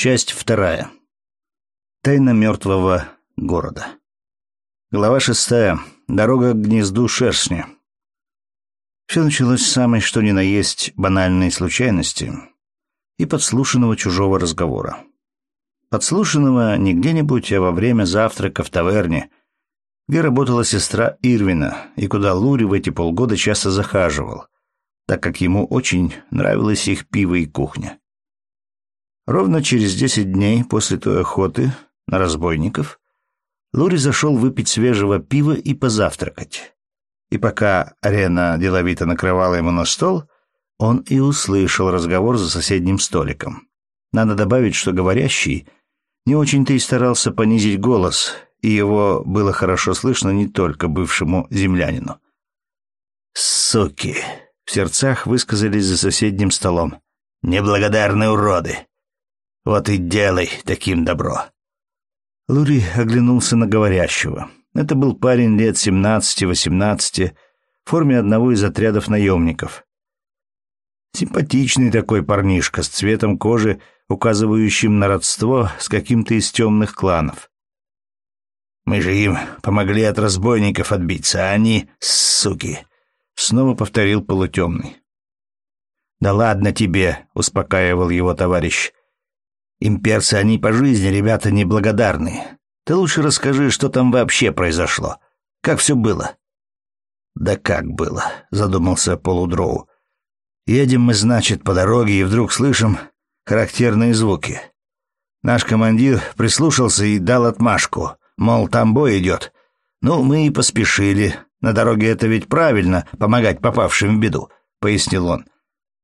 Часть вторая. Тайна мертвого города. Глава шестая. Дорога к гнезду шершня. Все началось с самой что ни на есть банальной случайности и подслушанного чужого разговора. Подслушанного не где-нибудь, а во время завтрака в таверне, где работала сестра Ирвина и куда Лури в эти полгода часто захаживал, так как ему очень нравилось их пиво и кухня. Ровно через десять дней после той охоты на разбойников Лури зашел выпить свежего пива и позавтракать. И пока Арена деловито накрывала ему на стол, он и услышал разговор за соседним столиком. Надо добавить, что говорящий не очень-то и старался понизить голос, и его было хорошо слышно не только бывшему землянину. «Суки!» — в сердцах высказались за соседним столом. «Неблагодарные уроды! Вот и делай таким добро. Лури оглянулся на говорящего. Это был парень лет семнадцати-восемнадцати, в форме одного из отрядов наемников. Симпатичный такой парнишка с цветом кожи, указывающим на родство с каким-то из темных кланов. Мы же им помогли от разбойников отбиться, а они, суки, снова повторил полутемный. Да ладно тебе, успокаивал его товарищ. Имперцы они по жизни, ребята неблагодарные. Ты лучше расскажи, что там вообще произошло. Как все было?» «Да как было?» — задумался полудроу. «Едем мы, значит, по дороге, и вдруг слышим характерные звуки. Наш командир прислушался и дал отмашку, мол, там бой идет. Ну, мы и поспешили. На дороге это ведь правильно, помогать попавшим в беду», — пояснил он.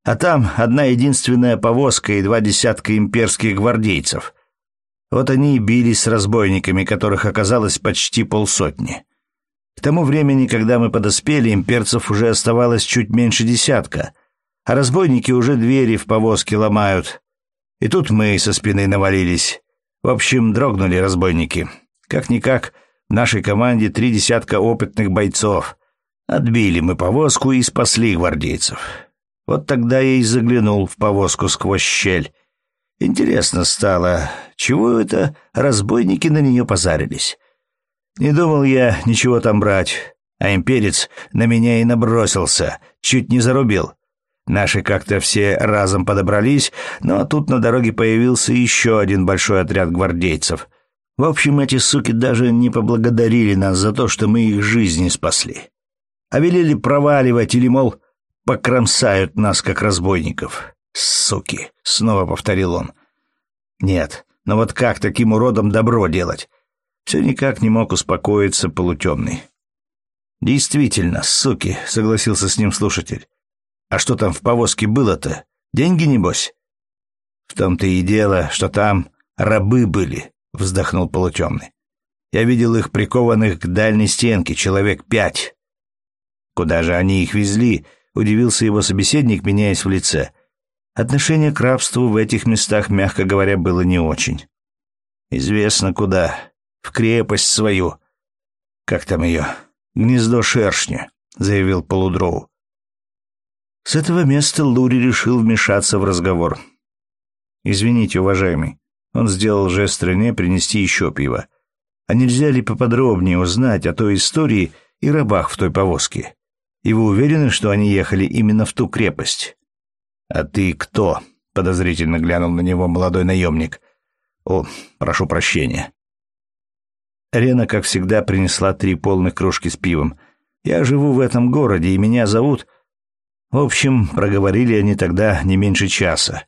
А там одна единственная повозка и два десятка имперских гвардейцев. Вот они и бились с разбойниками, которых оказалось почти полсотни. К тому времени, когда мы подоспели, имперцев уже оставалось чуть меньше десятка, а разбойники уже двери в повозке ломают. И тут мы со спины навалились. В общем, дрогнули разбойники. Как-никак, в нашей команде три десятка опытных бойцов. Отбили мы повозку и спасли гвардейцев. Вот тогда я и заглянул в повозку сквозь щель. Интересно стало, чего это разбойники на нее позарились. Не думал я ничего там брать, а имперец на меня и набросился, чуть не зарубил. Наши как-то все разом подобрались, но тут на дороге появился еще один большой отряд гвардейцев. В общем, эти суки даже не поблагодарили нас за то, что мы их жизни спасли. А велели проваливать или, мол, покромсают нас, как разбойников. Суки!» — снова повторил он. «Нет, но вот как таким уродом добро делать?» Все никак не мог успокоиться полутемный. «Действительно, суки!» — согласился с ним слушатель. «А что там в повозке было-то? Деньги, небось?» «В том-то и дело, что там рабы были», — вздохнул полутемный. «Я видел их прикованных к дальней стенке, человек пять. Куда же они их везли?» Удивился его собеседник, меняясь в лице. Отношение к рабству в этих местах, мягко говоря, было не очень. Известно куда. В крепость свою. Как там ее? Гнездо шершня, заявил полудроу. С этого места Лури решил вмешаться в разговор. «Извините, уважаемый». Он сделал жест Рене принести еще пиво. «А нельзя ли поподробнее узнать о той истории и рабах в той повозке? И вы уверены, что они ехали именно в ту крепость? А ты кто? Подозрительно глянул на него молодой наемник. О, прошу прощения. Рена, как всегда, принесла три полных кружки с пивом. Я живу в этом городе, и меня зовут... В общем, проговорили они тогда не меньше часа.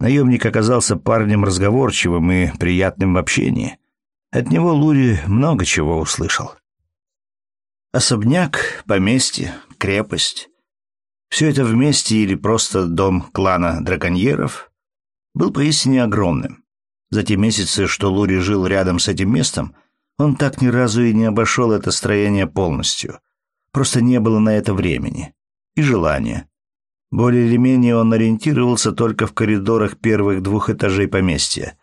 Наемник оказался парнем разговорчивым и приятным в общении. От него Лури много чего услышал. Особняк, поместье, крепость. Все это вместе или просто дом клана драконьеров был поистине огромным. За те месяцы, что Лури жил рядом с этим местом, он так ни разу и не обошел это строение полностью. Просто не было на это времени и желания. Более или менее он ориентировался только в коридорах первых двух этажей поместья.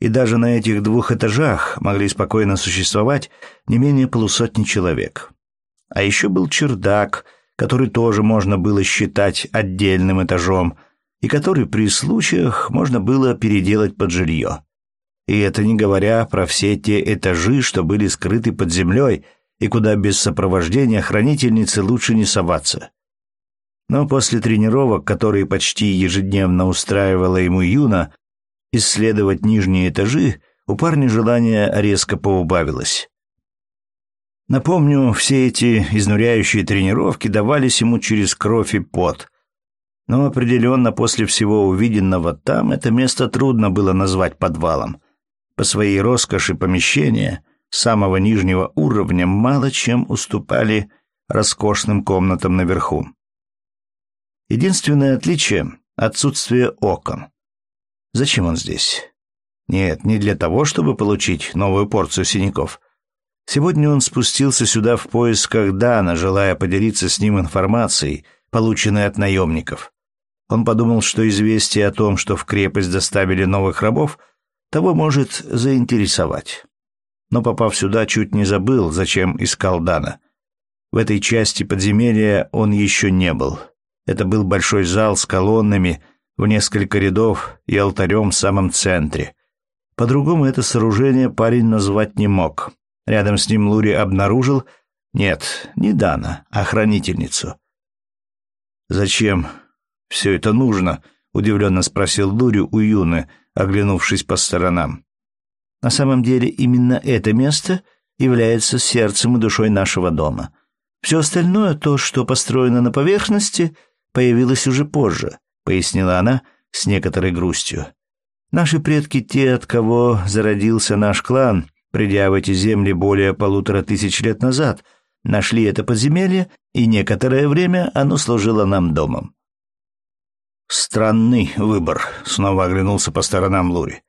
И даже на этих двух этажах могли спокойно существовать не менее полусотни человек. А еще был чердак, который тоже можно было считать отдельным этажом, и который при случаях можно было переделать под жилье. И это не говоря про все те этажи, что были скрыты под землей и куда без сопровождения хранительницы лучше не соваться. Но после тренировок, которые почти ежедневно устраивала ему Юна, исследовать нижние этажи у парня желание резко поубавилось. Напомню, все эти изнуряющие тренировки давались ему через кровь и пот. Но определенно после всего увиденного там это место трудно было назвать подвалом. По своей роскоши помещения самого нижнего уровня мало чем уступали роскошным комнатам наверху. Единственное отличие — отсутствие окон. Зачем он здесь? Нет, не для того, чтобы получить новую порцию синяков. Сегодня он спустился сюда в поисках Дана, желая поделиться с ним информацией, полученной от наемников. Он подумал, что известие о том, что в крепость доставили новых рабов, того может заинтересовать. Но попав сюда, чуть не забыл, зачем искал Дана. В этой части подземелья он еще не был. Это был большой зал с колоннами в несколько рядов и алтарем в самом центре. По-другому это сооружение парень назвать не мог. Рядом с ним Лури обнаружил... Нет, не Дана, а хранительницу. «Зачем все это нужно?» — удивленно спросил Лури у Юны, оглянувшись по сторонам. «На самом деле именно это место является сердцем и душой нашего дома. Все остальное, то, что построено на поверхности, появилось уже позже», — пояснила она с некоторой грустью. «Наши предки, те, от кого зародился наш клан, придя в эти земли более полутора тысяч лет назад, нашли это подземелье, и некоторое время оно служило нам домом. «Странный выбор», — снова оглянулся по сторонам Лури.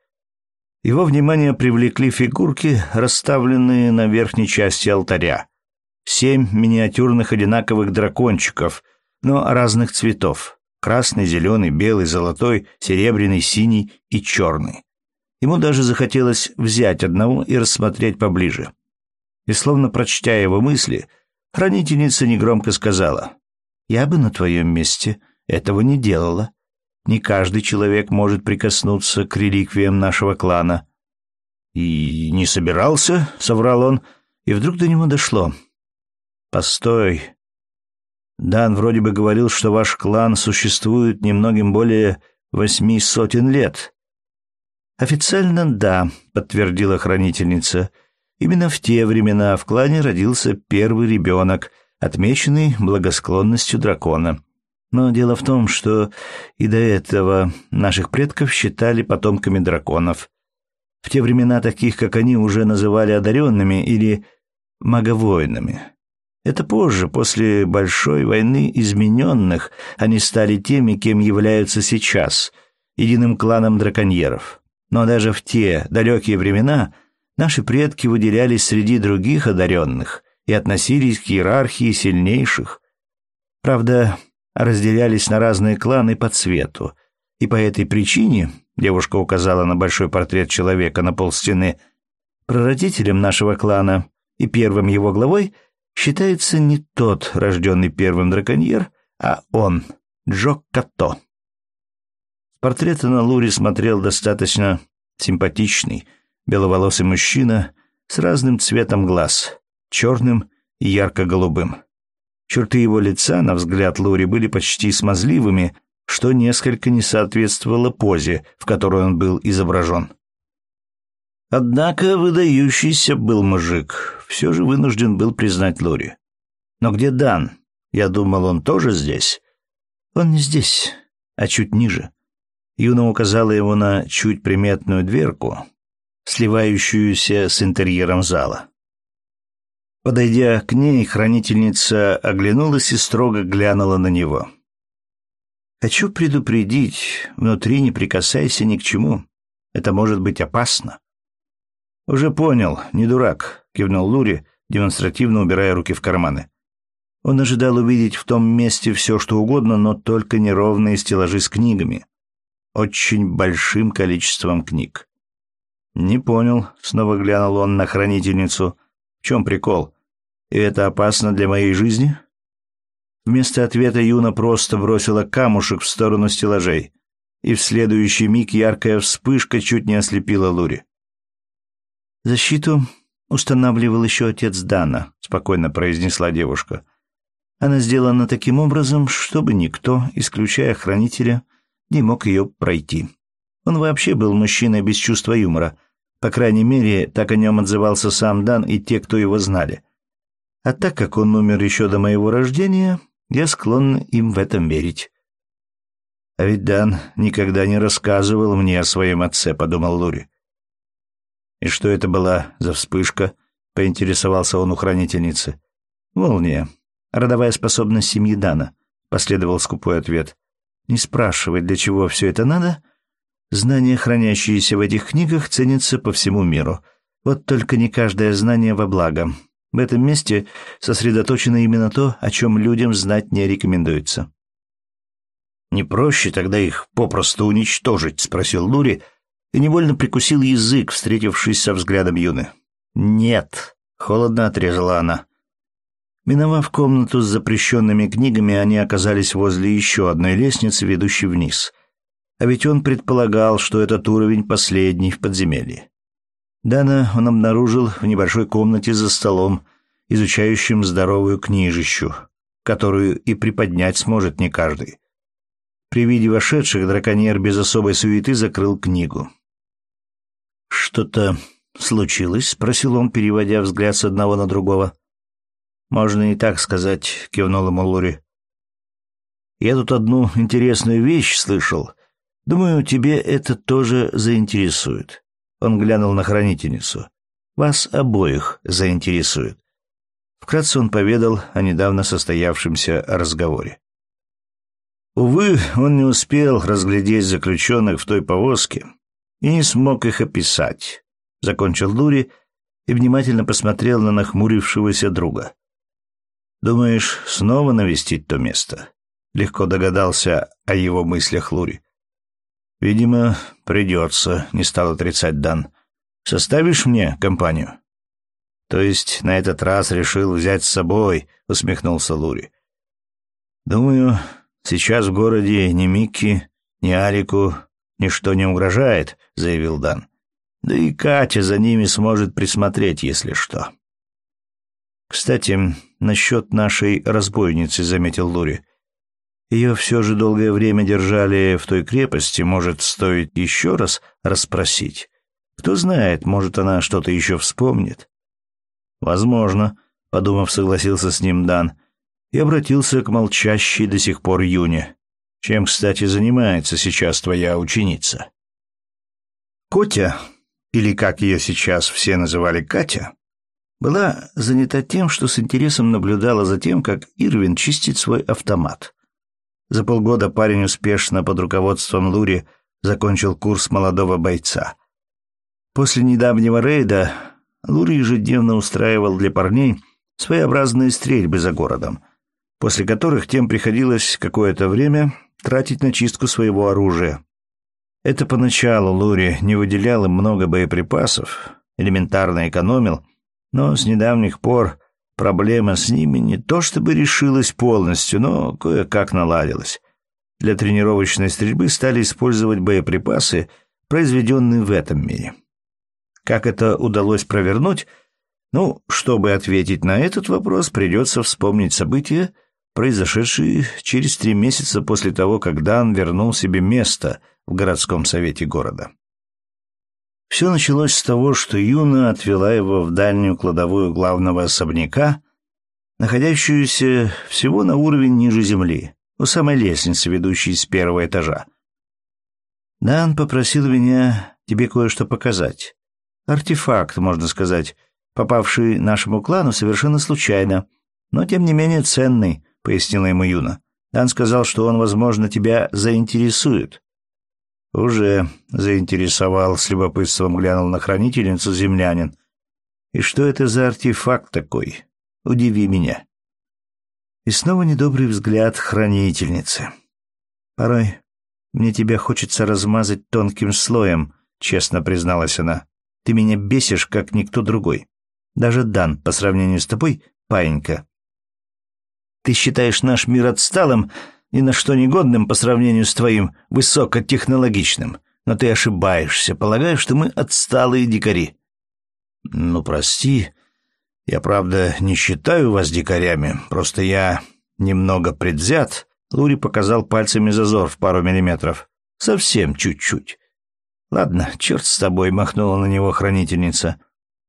Его внимание привлекли фигурки, расставленные на верхней части алтаря. Семь миниатюрных одинаковых дракончиков, но разных цветов. Красный, зеленый, белый, золотой, серебряный, синий и черный. Ему даже захотелось взять одного и рассмотреть поближе. И словно прочтя его мысли, хранительница негромко сказала, «Я бы на твоем месте этого не делала. Не каждый человек может прикоснуться к реликвиям нашего клана». «И не собирался?» — соврал он, и вдруг до него дошло. «Постой. Дан вроде бы говорил, что ваш клан существует немногим более восьми сотен лет». «Официально да», — подтвердила хранительница. «Именно в те времена в клане родился первый ребенок, отмеченный благосклонностью дракона. Но дело в том, что и до этого наших предков считали потомками драконов. В те времена таких, как они, уже называли одаренными или маговоинами. Это позже, после Большой войны измененных, они стали теми, кем являются сейчас, единым кланом драконьеров. Но даже в те далекие времена наши предки выделялись среди других одаренных и относились к иерархии сильнейших. Правда, разделялись на разные кланы по цвету, и по этой причине, девушка указала на большой портрет человека на полстены, прародителем нашего клана и первым его главой считается не тот, рожденный первым драконьер, а он, Джок Като. С портрета на Лури смотрел достаточно симпатичный, беловолосый мужчина с разным цветом глаз, черным и ярко-голубым. Черты его лица, на взгляд Лури, были почти смазливыми, что несколько не соответствовало позе, в которой он был изображен. Однако выдающийся был мужик, все же вынужден был признать Лури. Но где Дан? Я думал, он тоже здесь. Он не здесь, а чуть ниже. Юна указала его на чуть приметную дверку, сливающуюся с интерьером зала. Подойдя к ней, хранительница оглянулась и строго глянула на него. «Хочу предупредить, внутри не прикасайся ни к чему. Это может быть опасно». «Уже понял, не дурак», — кивнул Лури, демонстративно убирая руки в карманы. Он ожидал увидеть в том месте все, что угодно, но только неровные стеллажи с книгами очень большим количеством книг. «Не понял», — снова глянул он на хранительницу. «В чем прикол? И это опасно для моей жизни?» Вместо ответа Юна просто бросила камушек в сторону стеллажей. и в следующий миг яркая вспышка чуть не ослепила Лури. «Защиту устанавливал еще отец Дана», — спокойно произнесла девушка. «Она сделана таким образом, чтобы никто, исключая хранителя, не мог ее пройти. Он вообще был мужчиной без чувства юмора. По крайней мере, так о нем отзывался сам Дан и те, кто его знали. А так как он умер еще до моего рождения, я склонна им в этом верить. А ведь Дан никогда не рассказывал мне о своем отце, подумал Лури. И что это была за вспышка? поинтересовался он у хранительницы. Молния. Родовая способность семьи Дана, последовал скупой ответ. Не спрашивай, для чего все это надо. Знания, хранящиеся в этих книгах, ценятся по всему миру. Вот только не каждое знание во благо. В этом месте сосредоточено именно то, о чем людям знать не рекомендуется. «Не проще тогда их попросту уничтожить?» — спросил Лури и невольно прикусил язык, встретившись со взглядом Юны. «Нет», — холодно отрезала она. Миновав комнату с запрещенными книгами, они оказались возле еще одной лестницы, ведущей вниз. А ведь он предполагал, что этот уровень последний в подземелье. Дана он обнаружил в небольшой комнате за столом, изучающим здоровую книжищу, которую и приподнять сможет не каждый. При виде вошедших драконьер без особой суеты закрыл книгу. «Что-то случилось?» — спросил он, переводя взгляд с одного на другого. «Можно и так сказать», — кивнул ему Лури. «Я тут одну интересную вещь слышал. Думаю, тебе это тоже заинтересует». Он глянул на хранительницу. «Вас обоих заинтересует». Вкратце он поведал о недавно состоявшемся разговоре. Увы, он не успел разглядеть заключенных в той повозке и не смог их описать. Закончил Лури и внимательно посмотрел на нахмурившегося друга. «Думаешь, снова навестить то место?» Легко догадался о его мыслях Лури. «Видимо, придется», — не стал отрицать Дан. «Составишь мне компанию?» «То есть на этот раз решил взять с собой», — усмехнулся Лури. «Думаю, Сейчас в городе ни Микки, ни Арику ничто не угрожает, заявил Дан. Да и Катя за ними сможет присмотреть, если что. Кстати, насчет нашей разбойницы, заметил Лури. Ее все же долгое время держали в той крепости, может, стоит еще раз расспросить. Кто знает, может, она что-то еще вспомнит. Возможно, подумав, согласился с ним Дан и обратился к молчащей до сих пор Юне. Чем, кстати, занимается сейчас твоя ученица? Котя, или как ее сейчас все называли Катя, была занята тем, что с интересом наблюдала за тем, как Ирвин чистит свой автомат. За полгода парень успешно под руководством Лури закончил курс молодого бойца. После недавнего рейда Лури ежедневно устраивал для парней своеобразные стрельбы за городом, после которых тем приходилось какое-то время тратить на чистку своего оружия. Это поначалу Лури не выделял им много боеприпасов, элементарно экономил, но с недавних пор проблема с ними не то чтобы решилась полностью, но кое-как наладилась. Для тренировочной стрельбы стали использовать боеприпасы, произведенные в этом мире. Как это удалось провернуть? Ну, чтобы ответить на этот вопрос, придется вспомнить события, произошедший через три месяца после того, как Дан вернул себе место в городском совете города. Все началось с того, что Юна отвела его в дальнюю кладовую главного особняка, находящуюся всего на уровень ниже земли, у самой лестницы, ведущей с первого этажа. «Дан попросил меня тебе кое-что показать. Артефакт, можно сказать, попавший нашему клану совершенно случайно, но тем не менее ценный, пояснила ему Юна. Дан сказал, что он, возможно, тебя заинтересует. Уже заинтересовал, с любопытством глянул на хранительницу землянин. И что это за артефакт такой? Удиви меня. И снова недобрый взгляд хранительницы. Порой мне тебя хочется размазать тонким слоем, честно призналась она. Ты меня бесишь, как никто другой. Даже Дан, по сравнению с тобой, паинька. Ты считаешь наш мир отсталым, ни на что негодным по сравнению с твоим высокотехнологичным. Но ты ошибаешься, полагаю, что мы отсталые дикари. Ну, прости. Я, правда, не считаю вас дикарями. Просто я немного предвзят. Лури показал пальцами зазор в пару миллиметров. Совсем чуть-чуть. Ладно, черт с тобой, махнула на него хранительница.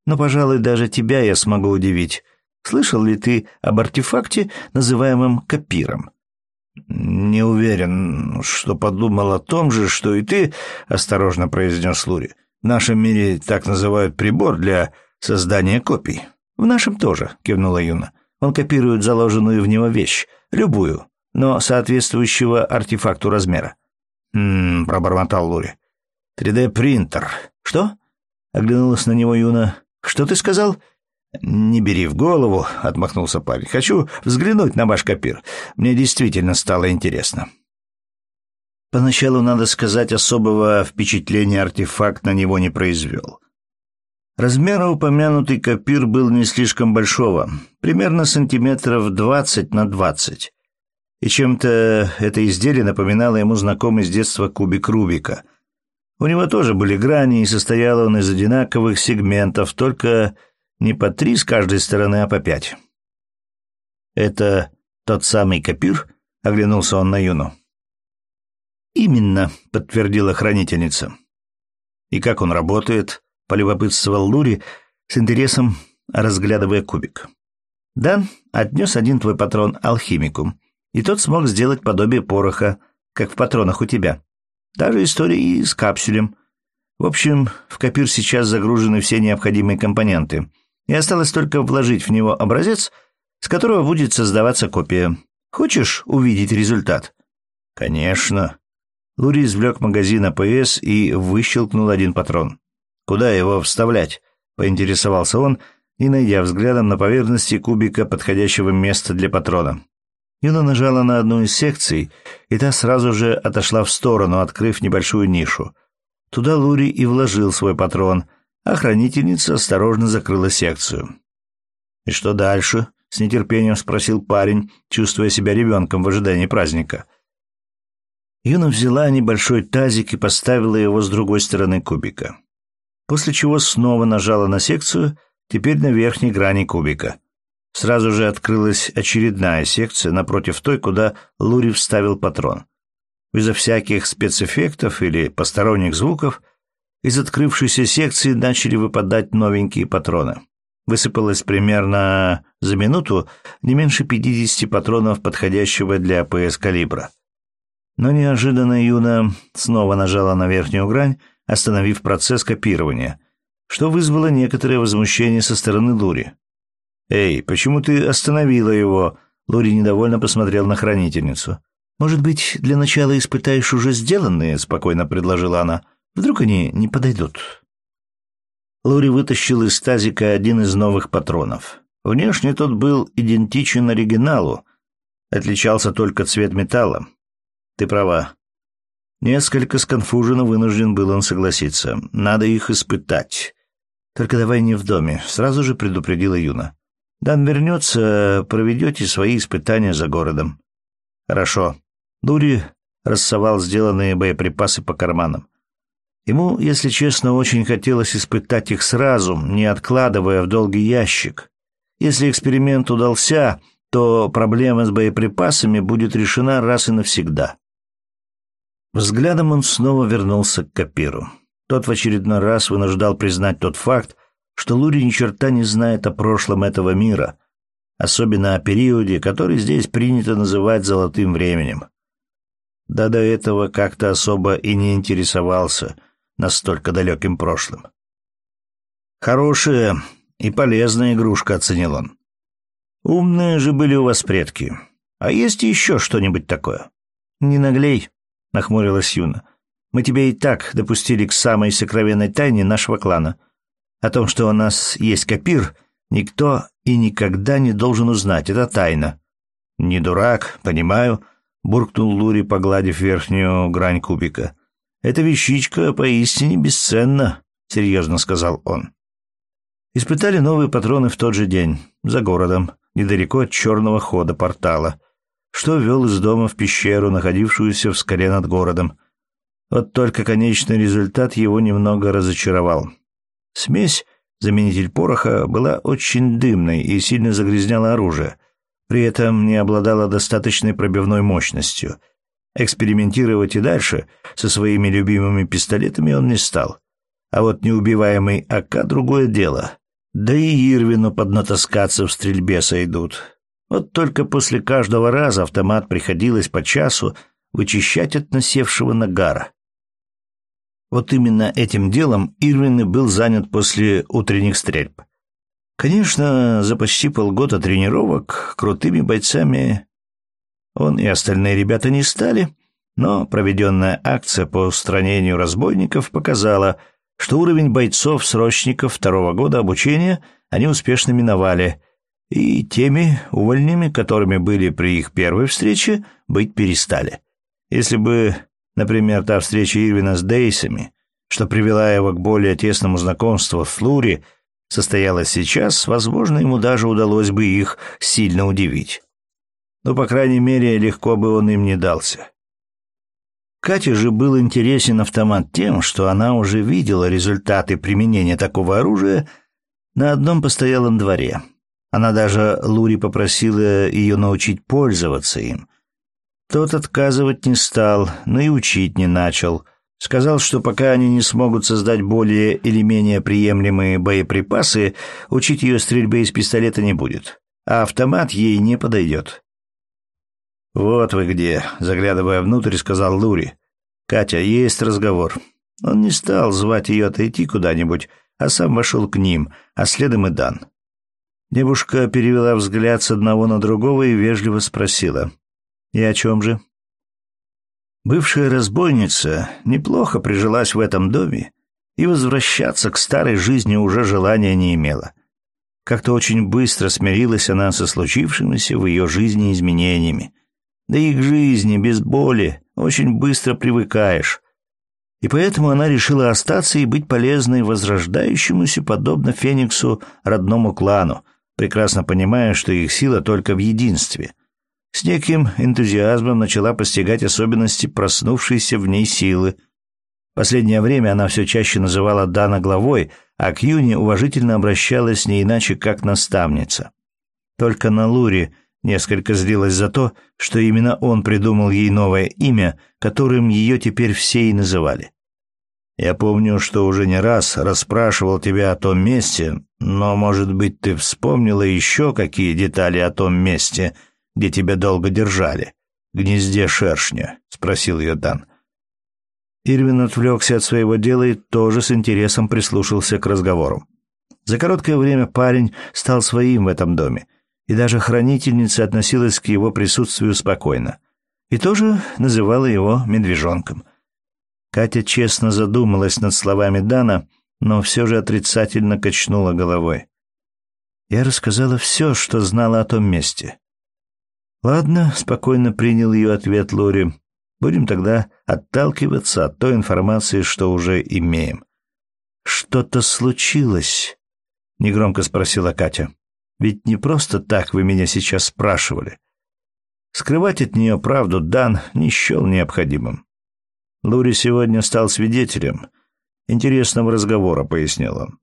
Но, пожалуй, даже тебя я смогу удивить. Слышал ли ты об артефакте, называемом копиром? Не уверен, что подумал о том же, что и ты, осторожно произнес Лури. В нашем мире так называют прибор для создания копий. В нашем тоже, кивнула Юна. Он копирует заложенную в него вещь, любую, но соответствующего артефакту размера. «М-м», пробормотал Лури. «3D-принтер». «Что?» — оглянулась на него Юна. «Что ты сказал?» «Не бери в голову», — отмахнулся парень. «Хочу взглянуть на ваш копир. Мне действительно стало интересно». Поначалу, надо сказать, особого впечатления артефакт на него не произвел. Размера упомянутый копир был не слишком большого, примерно сантиметров двадцать на двадцать. И чем-то это изделие напоминало ему знакомый с детства кубик Рубика. У него тоже были грани, и состоял он из одинаковых сегментов, только не по три с каждой стороны, а по пять. «Это тот самый копир?» — оглянулся он на Юну. «Именно», — подтвердила хранительница. «И как он работает?» — полюбопытствовал Лури с интересом, разглядывая кубик. «Да, отнес один твой патрон алхимику, и тот смог сделать подобие пороха, как в патронах у тебя. Даже история и с капсулем. В общем, в копир сейчас загружены все необходимые компоненты, и осталось только вложить в него образец, с которого будет создаваться копия. Хочешь увидеть результат?» «Конечно», Лури извлек магазин АПС и выщелкнул один патрон. «Куда его вставлять?» — поинтересовался он, и, найдя взглядом на поверхности кубика подходящего места для патрона. Юна нажала на одну из секций, и та сразу же отошла в сторону, открыв небольшую нишу. Туда Лури и вложил свой патрон, а хранительница осторожно закрыла секцию. «И что дальше?» — с нетерпением спросил парень, чувствуя себя ребенком в ожидании праздника — Юна взяла небольшой тазик и поставила его с другой стороны кубика. После чего снова нажала на секцию, теперь на верхней грани кубика. Сразу же открылась очередная секция напротив той, куда Лури вставил патрон. Безо всяких спецэффектов или посторонних звуков из открывшейся секции начали выпадать новенькие патроны. Высыпалось примерно за минуту не меньше 50 патронов подходящего для АПС калибра. Но неожиданно Юна снова нажала на верхнюю грань, остановив процесс копирования, что вызвало некоторое возмущение со стороны Лури. «Эй, почему ты остановила его?» Лури недовольно посмотрел на хранительницу. «Может быть, для начала испытаешь уже сделанные?» — спокойно предложила она. «Вдруг они не подойдут?» Лури вытащил из тазика один из новых патронов. Внешне тот был идентичен оригиналу, отличался только цвет металла. Ты права. Несколько сконфуженно вынужден был он согласиться. Надо их испытать. Только давай не в доме, сразу же предупредила Юна. Дан вернется, проведете свои испытания за городом. Хорошо. Дури рассовал сделанные боеприпасы по карманам. Ему, если честно, очень хотелось испытать их сразу, не откладывая в долгий ящик. Если эксперимент удался, то проблема с боеприпасами будет решена раз и навсегда. Взглядом он снова вернулся к Капиру. Тот в очередной раз вынуждал признать тот факт, что Лури ни черта не знает о прошлом этого мира, особенно о периоде, который здесь принято называть «золотым временем». Да до этого как-то особо и не интересовался настолько далеким прошлым. «Хорошая и полезная игрушка», — оценил он. «Умные же были у вас предки. А есть еще что-нибудь такое?» «Не наглей», — нахмурилась Юна. «Мы тебе и так допустили к самой сокровенной тайне нашего клана. О том, что у нас есть копир, никто и никогда не должен узнать. Это тайна». «Не дурак, понимаю», — буркнул Лури, погладив верхнюю грань кубика. «Эта вещичка поистине бесценна», — серьезно сказал он. Испытали новые патроны в тот же день, за городом, недалеко от черного хода портала — что вел из дома в пещеру, находившуюся в скале над городом. Вот только конечный результат его немного разочаровал. Смесь, заменитель пороха, была очень дымной и сильно загрязняла оружие. При этом не обладала достаточной пробивной мощностью. Экспериментировать и дальше со своими любимыми пистолетами он не стал. А вот неубиваемый АК — другое дело. Да и Ирвину поднатаскаться в стрельбе сойдут. Вот только после каждого раза автомат приходилось по часу вычищать от насевшего нагара. Вот именно этим делом Ирвин и был занят после утренних стрельб. Конечно, за почти полгода тренировок крутыми бойцами он и остальные ребята не стали, но проведенная акция по устранению разбойников показала, что уровень бойцов-срочников второго года обучения они успешно миновали, и теми увольнями, которыми были при их первой встрече, быть перестали. Если бы Например, та встреча Ирвина с Дейсами, что привела его к более тесному знакомству с Лури, состоялась сейчас, возможно, ему даже удалось бы их сильно удивить. Но, по крайней мере, легко бы он им не дался. Кате же был интересен автомат тем, что она уже видела результаты применения такого оружия на одном постоялом дворе. Она даже Лури попросила ее научить пользоваться им — тот отказывать не стал, но и учить не начал. Сказал, что пока они не смогут создать более или менее приемлемые боеприпасы, учить ее стрельбе из пистолета не будет, а автомат ей не подойдет. «Вот вы где», — заглядывая внутрь, сказал Лури. «Катя, есть разговор». Он не стал звать ее отойти куда-нибудь, а сам вошел к ним, а следом и Дан. Девушка перевела взгляд с одного на другого и вежливо спросила. «И о чем же?» Бывшая разбойница неплохо прижилась в этом доме и возвращаться к старой жизни уже желания не имела. Как-то очень быстро смирилась она со случившимися в ее жизни изменениями. Да и к жизни без боли очень быстро привыкаешь. И поэтому она решила остаться и быть полезной возрождающемуся, подобно Фениксу, родному клану, прекрасно понимая, что их сила только в единстве — с неким энтузиазмом начала постигать особенности проснувшейся в ней силы. Последнее время она все чаще называла Дана главой, а к Юне уважительно обращалась не иначе, как наставница. Только на Луре несколько злилась за то, что именно он придумал ей новое имя, которым ее теперь все и называли. «Я помню, что уже не раз расспрашивал тебя о том месте, но, может быть, ты вспомнила еще какие детали о том месте», где тебя долго держали? Гнезде шершня?» — спросил ее Дан. Ирвин отвлекся от своего дела и тоже с интересом прислушался к разговору. За короткое время парень стал своим в этом доме, и даже хранительница относилась к его присутствию спокойно. И тоже называла его медвежонком. Катя честно задумалась над словами Дана, но все же отрицательно качнула головой. Я рассказала все, что знала о том месте. «Ладно», — спокойно принял ее ответ Лори. «Будем тогда отталкиваться от той информации, что уже имеем». «Что-то случилось?» — негромко спросила Катя. «Ведь не просто так вы меня сейчас спрашивали». Скрывать от нее правду Дан не счел необходимым. Лури сегодня стал свидетелем интересного разговора, пояснил он.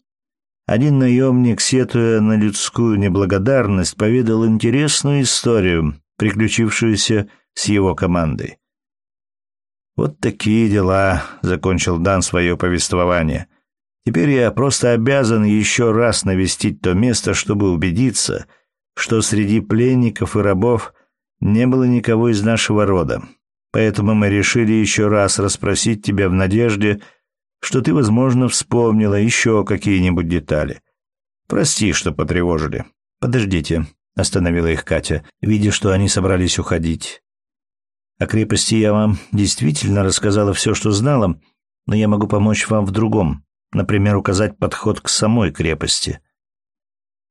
Один наемник, сетуя на людскую неблагодарность, поведал интересную историю, приключившуюся с его командой. «Вот такие дела», — закончил Дан свое повествование. «Теперь я просто обязан еще раз навестить то место, чтобы убедиться, что среди пленников и рабов не было никого из нашего рода. Поэтому мы решили еще раз расспросить тебя в надежде, что ты, возможно, вспомнила еще какие-нибудь детали. Прости, что потревожили. Подождите, — остановила их Катя, видя, что они собрались уходить. «О крепости я вам действительно рассказала все, что знала, но я могу помочь вам в другом, например, указать подход к самой крепости».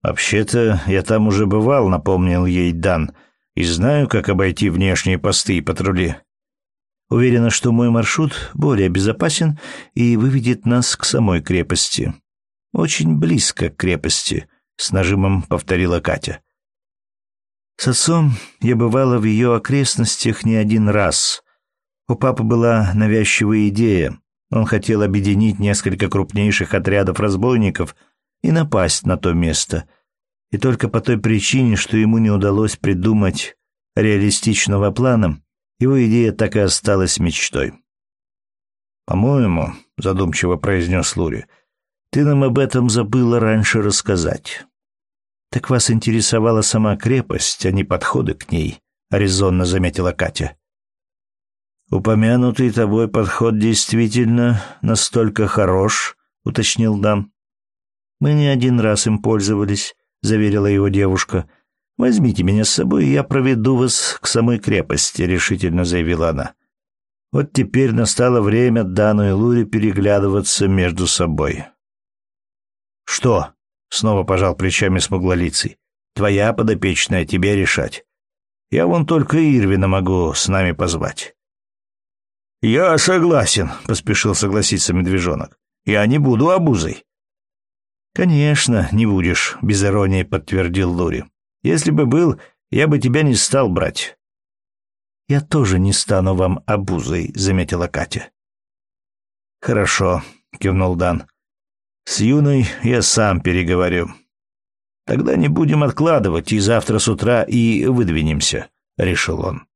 «Вообще-то я там уже бывал», — напомнил ей Дан, — «и знаю, как обойти внешние посты и патрули». Уверена, что мой маршрут более безопасен и выведет нас к самой крепости. Очень близко к крепости, с нажимом повторила Катя. С отцом я бывала в ее окрестностях не один раз. У папы была навязчивая идея. Он хотел объединить несколько крупнейших отрядов разбойников и напасть на то место. И только по той причине, что ему не удалось придумать реалистичного плана, его идея так и осталась мечтой. «По-моему», — задумчиво произнес Лури, — «ты нам об этом забыла раньше рассказать». «Так вас интересовала сама крепость, а не подходы к ней», — резонно заметила Катя. «Упомянутый тобой подход действительно настолько хорош», — уточнил Дан. «Мы не один раз им пользовались», — заверила его девушка. «Возьмите меня с собой, я проведу вас к самой крепости», — решительно заявила она. Вот теперь настало время Дану и Лури переглядываться между собой. «Что?» — снова пожал плечами смуглолицый. «Твоя подопечная, тебе решать. Я вон только Ирвина могу с нами позвать». «Я согласен», — поспешил согласиться медвежонок. «Я не буду обузой». «Конечно, не будешь», — без иронии подтвердил Лури. Если бы был, я бы тебя не стал брать. Я тоже не стану вам обузой, заметила Катя. Хорошо, кивнул Дан. С юной я сам переговорю. Тогда не будем откладывать, и завтра с утра и выдвинемся, решил он.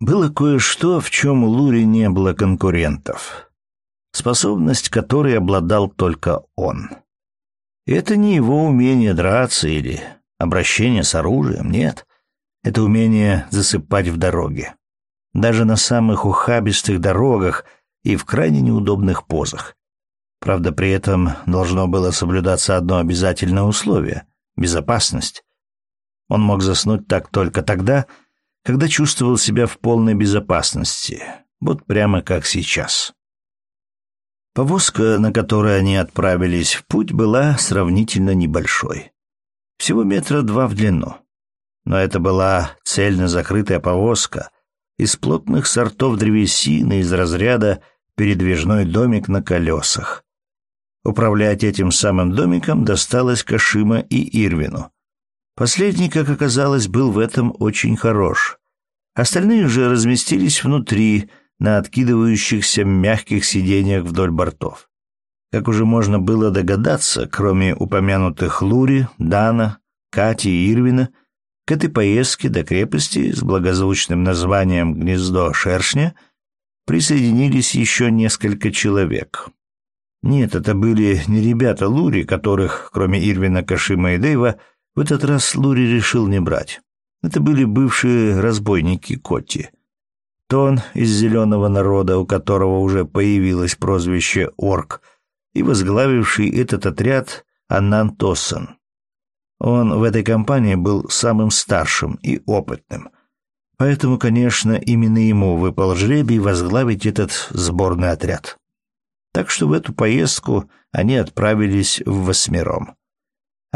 Было кое-что, в чем у Лури не было конкурентов. Способность которой обладал только он. это не его умение драться или Обращение с оружием нет. Это умение засыпать в дороге. Даже на самых ухабистых дорогах и в крайне неудобных позах. Правда, при этом должно было соблюдаться одно обязательное условие — безопасность. Он мог заснуть так только тогда, чувствовал себя в полной безопасности, вот прямо как сейчас. Повозка, на которой они отправились в путь, была сравнительно небольшой всего метра два в длину. Но это была цельно закрытая повозка из плотных сортов древесины из разряда передвижной домик на колесах. Управлять этим самым домиком досталось Кашима и Ирвину. Последний, как оказалось, был в этом очень хорош. Остальные же разместились внутри, на откидывающихся мягких сиденьях вдоль бортов. Как уже можно было догадаться, кроме упомянутых Лури, Дана, Кати и Ирвина, к этой поездке до крепости с благозвучным названием «Гнездо шершня» присоединились еще несколько человек. Нет, это были не ребята Лури, которых, кроме Ирвина, Кашима и Дэйва, в этот раз Лури решил не брать. Это были бывшие разбойники Котти. Тон из зеленого народа, у которого уже появилось прозвище «Орк», и возглавивший этот отряд Аннан Тоссон. Он в этой компании был самым старшим и опытным. Поэтому, конечно, именно ему выпал жребий возглавить этот сборный отряд. Так что в эту поездку они отправились в восьмером.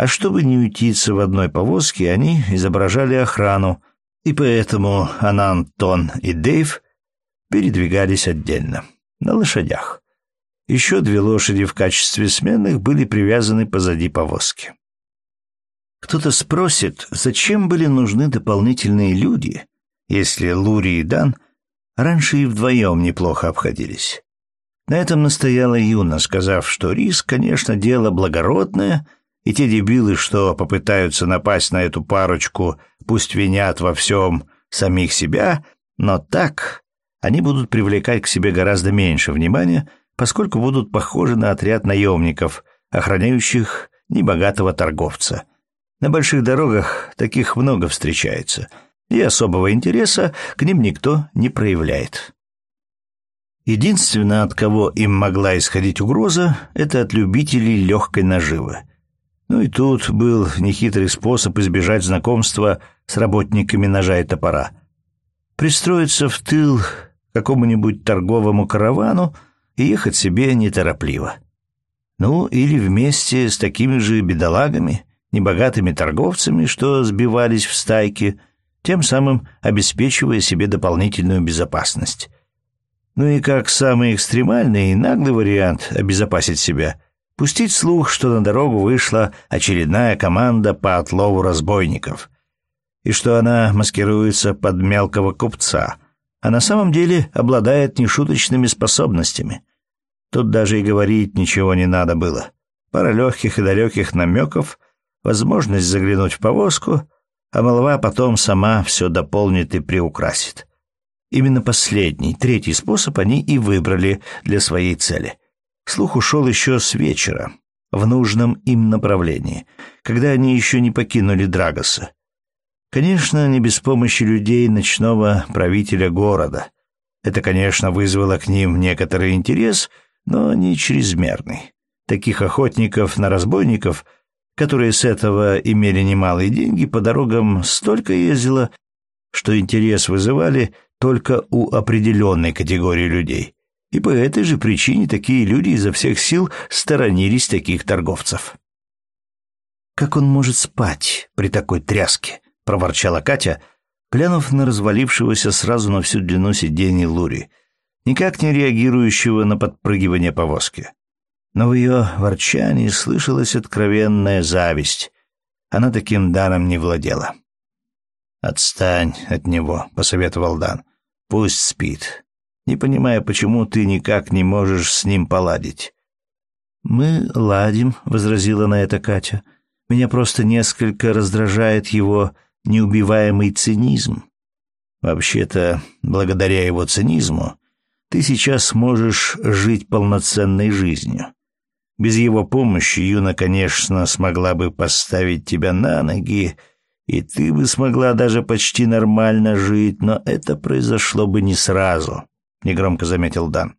А чтобы не уйтиться в одной повозке, они изображали охрану, и поэтому Анан, Тон и Дэйв передвигались отдельно, на лошадях. Еще две лошади в качестве сменных были привязаны позади повозки. Кто-то спросит, зачем были нужны дополнительные люди, если Лури и Дан раньше и вдвоем неплохо обходились. На этом настояла Юна, сказав, что риск, конечно, дело благородное, и те дебилы, что попытаются напасть на эту парочку, пусть винят во всем самих себя, но так они будут привлекать к себе гораздо меньше внимания, поскольку будут похожи на отряд наемников, охраняющих небогатого торговца. На больших дорогах таких много встречается, и особого интереса к ним никто не проявляет. Единственное, от кого им могла исходить угроза, это от любителей легкой наживы. Ну и тут был нехитрый способ избежать знакомства с работниками ножа и топора. Пристроиться в тыл какому-нибудь торговому каравану — и ехать себе неторопливо. Ну, или вместе с такими же бедолагами, небогатыми торговцами, что сбивались в стайки, тем самым обеспечивая себе дополнительную безопасность. Ну и как самый экстремальный и наглый вариант обезопасить себя — пустить слух, что на дорогу вышла очередная команда по отлову разбойников. и что она маскируется под мелкого купца, а на самом деле обладает нешуточными способностями. Тут даже и говорить ничего не надо было. Пара легких и далеких намеков, возможность заглянуть в повозку, а молва потом сама все дополнит и приукрасит. Именно последний, третий способ они и выбрали для своей цели. Слух ушел еще с вечера, в нужном им направлении, когда они еще не покинули Драгоса. Конечно, не без помощи людей ночного правителя города. Это, конечно, вызвало к ним некоторый интерес, но не чрезмерный. Таких охотников на разбойников, которые с этого имели немалые деньги, по дорогам столько ездило, что интерес вызывали только у определенной категории людей. И по этой же причине такие люди изо всех сил сторонились таких торговцев. Как он может спать при такой тряске? — проворчала Катя, глянув на развалившегося сразу на всю длину сиденья Лури, никак не реагирующего на подпрыгивание повозки. Но в ее ворчании слышалась откровенная зависть. Она таким даром не владела. «Отстань от него», — посоветовал Дан. «Пусть спит. Не понимая, почему ты никак не можешь с ним поладить». «Мы ладим», — возразила на это Катя. «Меня просто несколько раздражает его неубиваемый цинизм. Вообще-то, благодаря его цинизму, ты сейчас можешь жить полноценной жизнью. Без его помощи Юна, конечно, смогла бы поставить тебя на ноги, и ты бы смогла даже почти нормально жить, но это произошло бы не сразу, — негромко заметил Дан.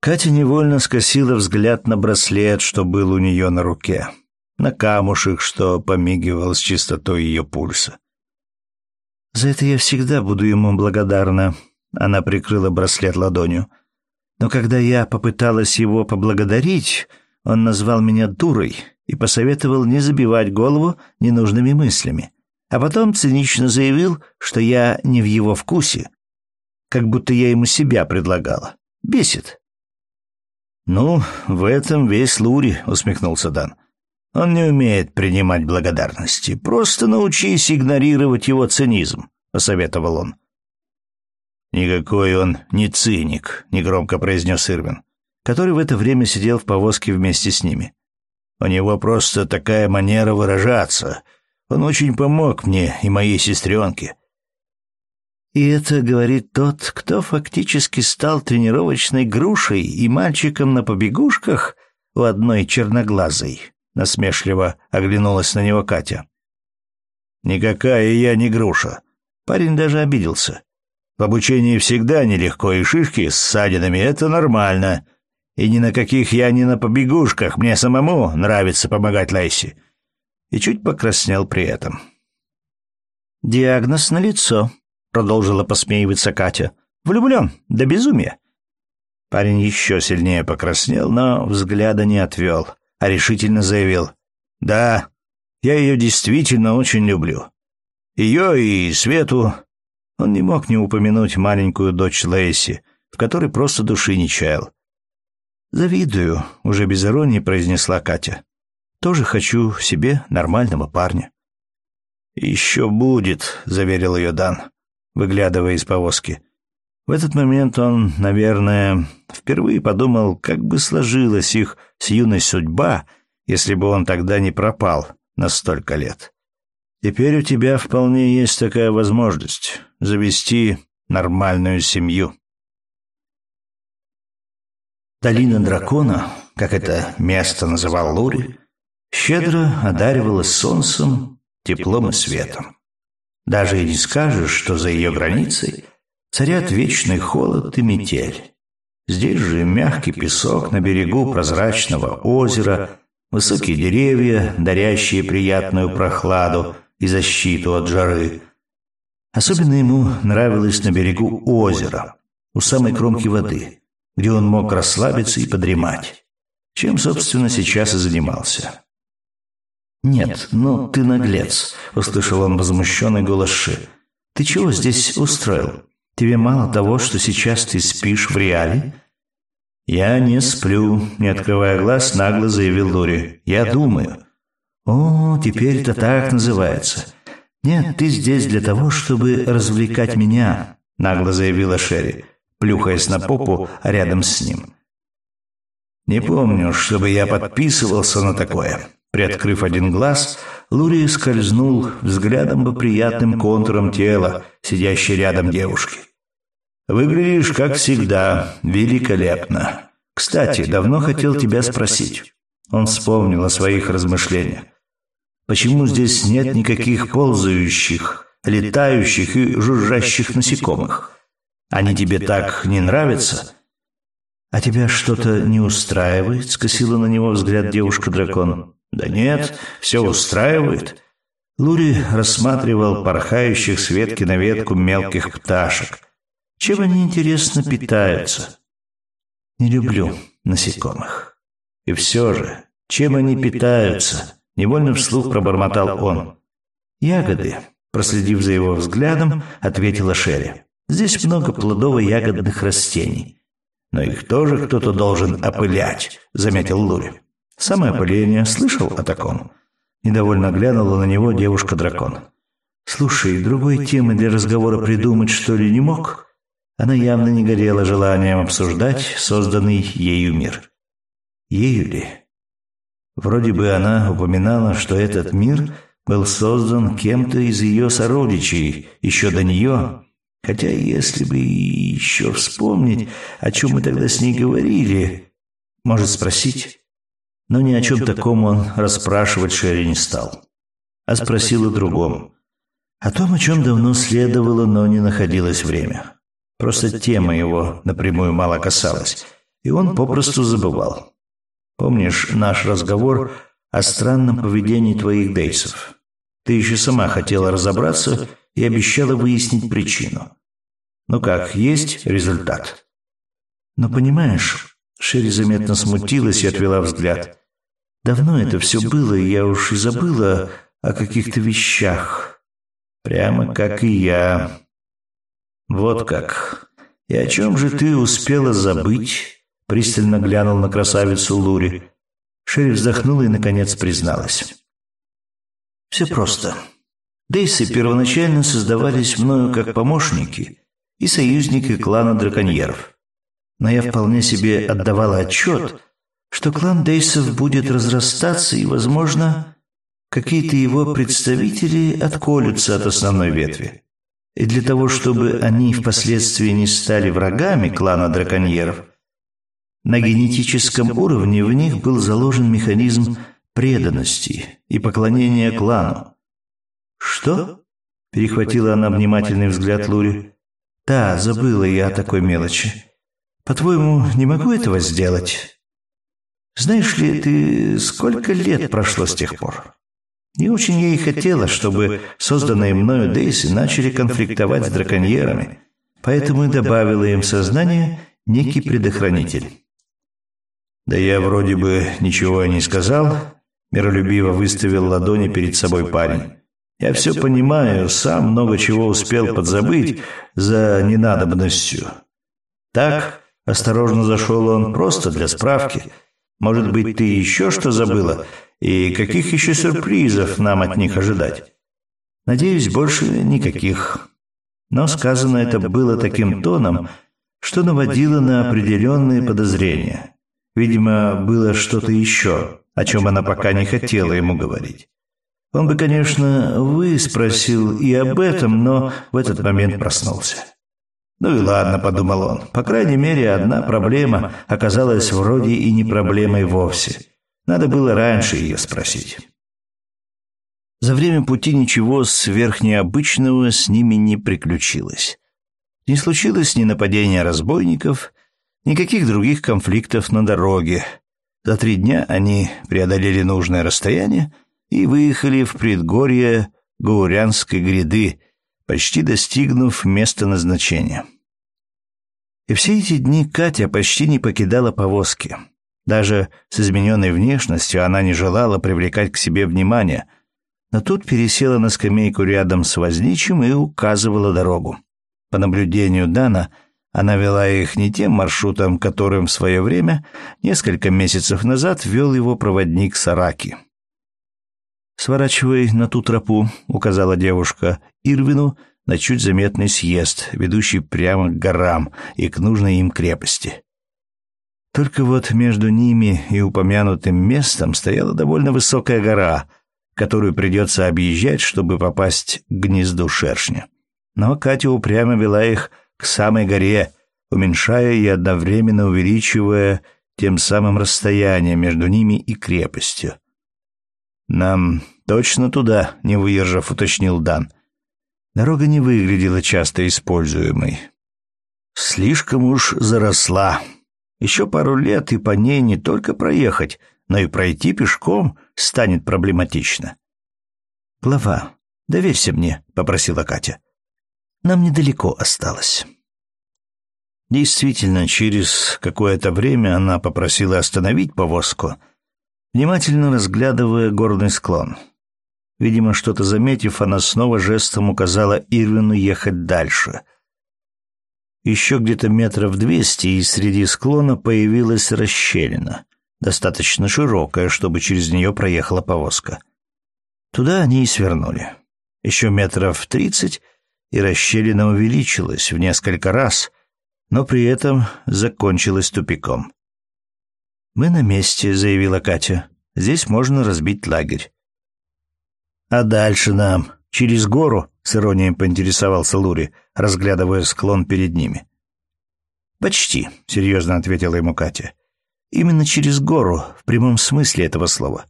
Катя невольно скосила взгляд на браслет, что был у нее на руке на камушек, что помигивал с чистотой ее пульса. «За это я всегда буду ему благодарна», — она прикрыла браслет ладонью. «Но когда я попыталась его поблагодарить, он назвал меня дурой и посоветовал не забивать голову ненужными мыслями, а потом цинично заявил, что я не в его вкусе, как будто я ему себя предлагала. Бесит». «Ну, в этом весь Лури», — усмехнулся Дан. Он не умеет принимать благодарности. Просто научись игнорировать его цинизм», — посоветовал он. «Никакой он не циник», — негромко произнес Ирвин, который в это время сидел в повозке вместе с ними. «У него просто такая манера выражаться. Он очень помог мне и моей сестренке». И это говорит тот, кто фактически стал тренировочной грушей и мальчиком на побегушках у одной черноглазой, насмешливо оглянулась на него Катя. Никакая я не груша. Парень даже обиделся. В обучении всегда нелегко, и шишки с ссадинами — это нормально. И ни на каких я не на побегушках, мне самому нравится помогать Лейси. И чуть покраснел при этом. «Диагноз налицо», — продолжила посмеиваться Катя. «Влюблен, да безумия». Парень еще сильнее покраснел, но взгляда не отвел а решительно заявил. «Да, я ее действительно очень люблю. Ее и Свету...» Он не мог не упомянуть маленькую дочь Лейси, в которой просто души не чаял. «Завидую», — уже без иронии произнесла Катя. «Тоже хочу себе нормального парня». «Еще будет», — заверил ее Дан, выглядывая из повозки. В этот момент он, наверное, впервые подумал, как бы сложилась их с юной судьба, если бы он тогда не пропал на столько лет. Теперь у тебя вполне есть такая возможность — завести нормальную семью. Долина дракона, как это место называл Лури, щедро одаривала солнцем, теплом и светом. Даже и не скажешь, что за ее границей — царят вечный холод и метель. Здесь же мягкий песок на берегу прозрачного озера, высокие деревья, дарящие приятную прохладу и защиту от жары. Особенно ему нравилось на берегу озера, у самой кромки воды, где он мог расслабиться и подремать, чем, собственно, сейчас и занимался. «Нет, ну ты наглец», — услышал он возмущенный голос Ши. «Ты чего здесь устроил? Тебе мало того, что сейчас ты спишь в реале?» «Я не сплю», — не открывая глаз, нагло заявил Лури. «Я думаю». «О, теперь это так называется. «Нет, ты здесь для того, чтобы развлекать меня», — нагло заявила Шерри, плюхаясь на попу рядом с ним. «Не помню, чтобы я подписывался на такое». Приоткрыв один глаз, Лури скользнул взглядом по приятным контурам тела, сидящей рядом девушки. «Выглядишь, как всегда, великолепно. Кстати, давно хотел тебя спросить». Он вспомнил о своих размышлениях. «Почему здесь нет никаких ползающих, летающих и жужжащих насекомых? Они тебе так не нравятся?» «А тебя что-то не устраивает?» — скосила на него взгляд девушка-дракон. «Да нет, все устраивает». Лури рассматривал порхающих с ветки на ветку мелких пташек. Чем они, интересно, питаются? Не люблю насекомых. И все же, чем они питаются? Невольно вслух пробормотал он. Ягоды, проследив за его взглядом, ответила Шерри. Здесь много плодово-ягодных растений. Но их тоже кто-то должен опылять, заметил Лури. Самое опыление, слышал о таком? Недовольно глянула на него девушка-дракон. Слушай, другой темы для разговора придумать, что ли, не мог? Она явно не горела желанием обсуждать созданный ею мир. Ею ли? Вроде бы она упоминала, что этот мир был создан кем-то из ее сородичей еще до нее, хотя если бы еще вспомнить, о чем мы тогда с ней говорили, может спросить. Но ни о чем таком он расспрашивать Шерри не стал, а спросил о другом. О том, о чем давно следовало, но не находилось время. Просто тема его напрямую мало касалась, и он попросту забывал. Помнишь наш разговор о странном поведении твоих дейсов? Ты еще сама хотела разобраться и обещала выяснить причину. Ну как, есть результат? Но понимаешь, Шерри заметно смутилась и отвела взгляд. Давно это все было, и я уж и забыла о каких-то вещах. Прямо как и я. «Вот как. И о чем же ты успела забыть?» Пристально глянул на красавицу Лури. Шерри вздохнула и, наконец, призналась. «Все просто. Дейсы первоначально создавались мною как помощники и союзники клана драконьеров. Но я вполне себе отдавала отчет, что клан Дейсов будет разрастаться и, возможно, какие-то его представители отколются от основной ветви. И для того, чтобы они впоследствии не стали врагами клана драконьеров, на генетическом уровне в них был заложен механизм преданности и поклонения клану. «Что?» – перехватила она внимательный взгляд Лури. «Да, забыла я о такой мелочи. По-твоему, не могу этого сделать?» «Знаешь ли ты, сколько лет прошло с тех пор?» И очень ей хотелось, чтобы созданные мною Дейси начали конфликтовать с драконьерами, поэтому и добавила им в сознание некий предохранитель. «Да я вроде бы ничего и не сказал», — миролюбиво выставил ладони перед собой парень. «Я все понимаю, сам много чего успел подзабыть за ненадобностью». Так, осторожно зашел он просто для справки. «Может быть, ты еще что забыла?» И каких еще сюрпризов нам от них ожидать? Надеюсь, больше никаких. Но сказано это было таким тоном, что наводило на определенные подозрения. Видимо, было что-то еще, о чем она пока не хотела ему говорить. Он бы, конечно, вы спросил и об этом, но в этот момент проснулся. «Ну и ладно», — подумал он. «По крайней мере, одна проблема оказалась вроде и не проблемой вовсе. Надо было раньше ее спросить. За время пути ничего сверхнеобычного с ними не приключилось. Не случилось ни нападения разбойников, никаких других конфликтов на дороге. За три дня они преодолели нужное расстояние и выехали в предгорье Гаурянской гряды, почти достигнув места назначения. И все эти дни Катя почти не покидала повозки. Даже с измененной внешностью она не желала привлекать к себе внимание, но тут пересела на скамейку рядом с возничим и указывала дорогу. По наблюдению Дана, она вела их не тем маршрутом, которым в свое время, несколько месяцев назад, вел его проводник Сараки. «Сворачивай на ту тропу», — указала девушка Ирвину на чуть заметный съезд, ведущий прямо к горам и к нужной им крепости. Только вот между ними и упомянутым местом стояла довольно высокая гора, которую придется объезжать, чтобы попасть к гнезду шершня. Но Катя упрямо вела их к самой горе, уменьшая и одновременно увеличивая тем самым расстояние между ними и крепостью. «Нам точно туда», — не выдержав, уточнил Дан. Дорога не выглядела часто используемой. Слишком уж заросла. Еще пару лет, и по ней не только проехать, но и пройти пешком станет проблематично. «Глава, доверься мне», — попросила Катя. «Нам недалеко осталось». Действительно, через какое-то время она попросила остановить повозку, внимательно разглядывая горный склон. Видимо, что-то заметив, она снова жестом указала Ирвину ехать дальше. Еще где-то метров двести, и среди склона появилась расщелина, достаточно широкая, чтобы через нее проехала повозка. Туда они и свернули. Еще метров тридцать, и расщелина увеличилась в несколько раз, но при этом закончилась тупиком. «Мы на месте», — заявила Катя. «Здесь можно разбить лагерь». «А дальше нам через гору?» — с иронией поинтересовался Лури, разглядывая склон перед ними. «Почти», — серьезно ответила ему Катя. «Именно через гору, в прямом смысле этого слова».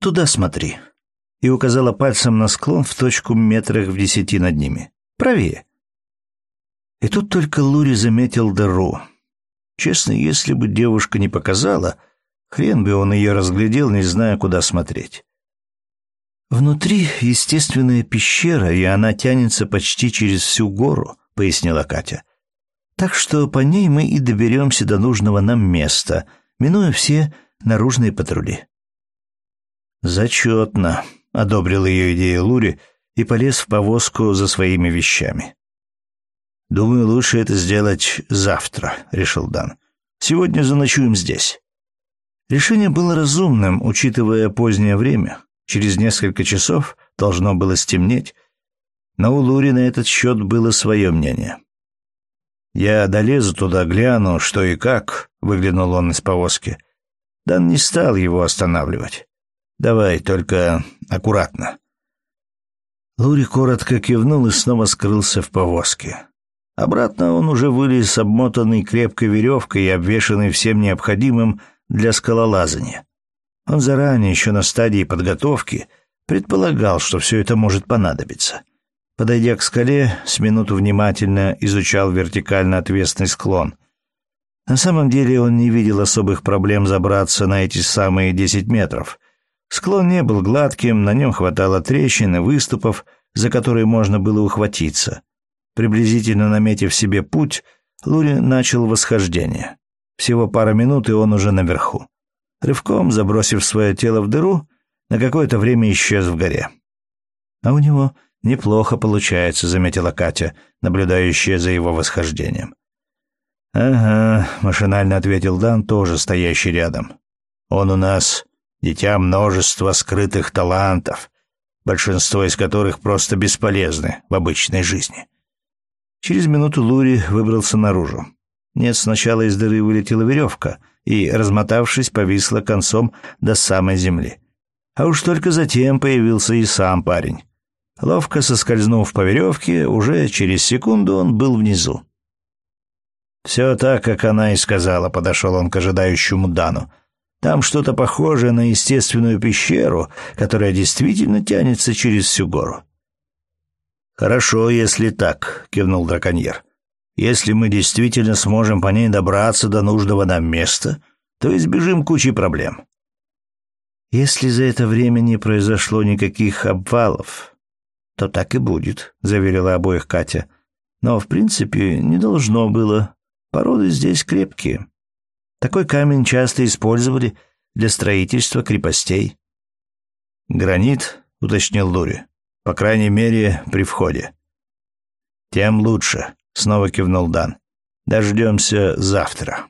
«Туда смотри», — и указала пальцем на склон в точку метрах в десяти над ними. «Правее». И тут только Лури заметил дыру. Честно, если бы девушка не показала, хрен бы он ее разглядел, не зная, куда смотреть. Внутри естественная пещера, и она тянется почти через всю гору, пояснила Катя. Так что по ней мы и доберемся до нужного нам места, минуя все наружные патрули. Зачетно, одобрил ее идею Лури и полез в повозку за своими вещами. «Думаю, лучше это сделать завтра», — решил Дан. «Сегодня заночуем здесь». Решение было разумным, учитывая позднее время. Через несколько часов должно было стемнеть, но у Лури на этот счет было свое мнение. «Я долезу туда, гляну, что и как», — выглянул он из повозки. Дан не стал его останавливать. «Давай, только аккуратно». Лури коротко кивнул и снова скрылся в повозке. Обратно он уже вылез обмотанный крепкой веревкой и обвешанный всем необходимым для скалолазания. Он заранее, еще на стадии подготовки, предполагал, что все это может понадобиться. Подойдя к скале, с минуту внимательно изучал вертикально отвесный склон. На самом деле он не видел особых проблем забраться на эти самые десять метров. Склон не был гладким, на нем хватало трещин и выступов, за которые можно было ухватиться. Приблизительно наметив себе путь, Лури начал восхождение. Всего пара минут, и он уже наверху. Рывком, забросив свое тело в дыру, на какое-то время исчез в горе. «А у него неплохо получается», — заметила Катя, наблюдающая за его восхождением. «Ага», — машинально ответил Дан, тоже стоящий рядом. «Он у нас дитя множества скрытых талантов, большинство из которых просто бесполезны в обычной жизни». Через минуту Лури выбрался наружу. Нет, сначала из дыры вылетела веревка и, размотавшись, повисла концом до самой земли. А уж только затем появился и сам парень. Ловко соскользнув по веревке, уже через секунду он был внизу. «Все так, как она и сказала», — подошел он к ожидающему Дану. «Там что-то похожее на естественную пещеру, которая действительно тянется через всю гору. «Хорошо, если так», — кивнул драконьер. «Если мы действительно сможем по ней добраться до нужного нам места, то избежим кучи проблем». «Если за это время не произошло никаких обвалов, то так и будет», — заверила обоих Катя. «Но, в принципе, не должно было. Породы здесь крепкие. Такой камень часто использовали для строительства крепостей». «Гранит», — уточнил Лури. По крайней мере, при входе. Тем лучше, снова кивнул Дан. Дождемся завтра.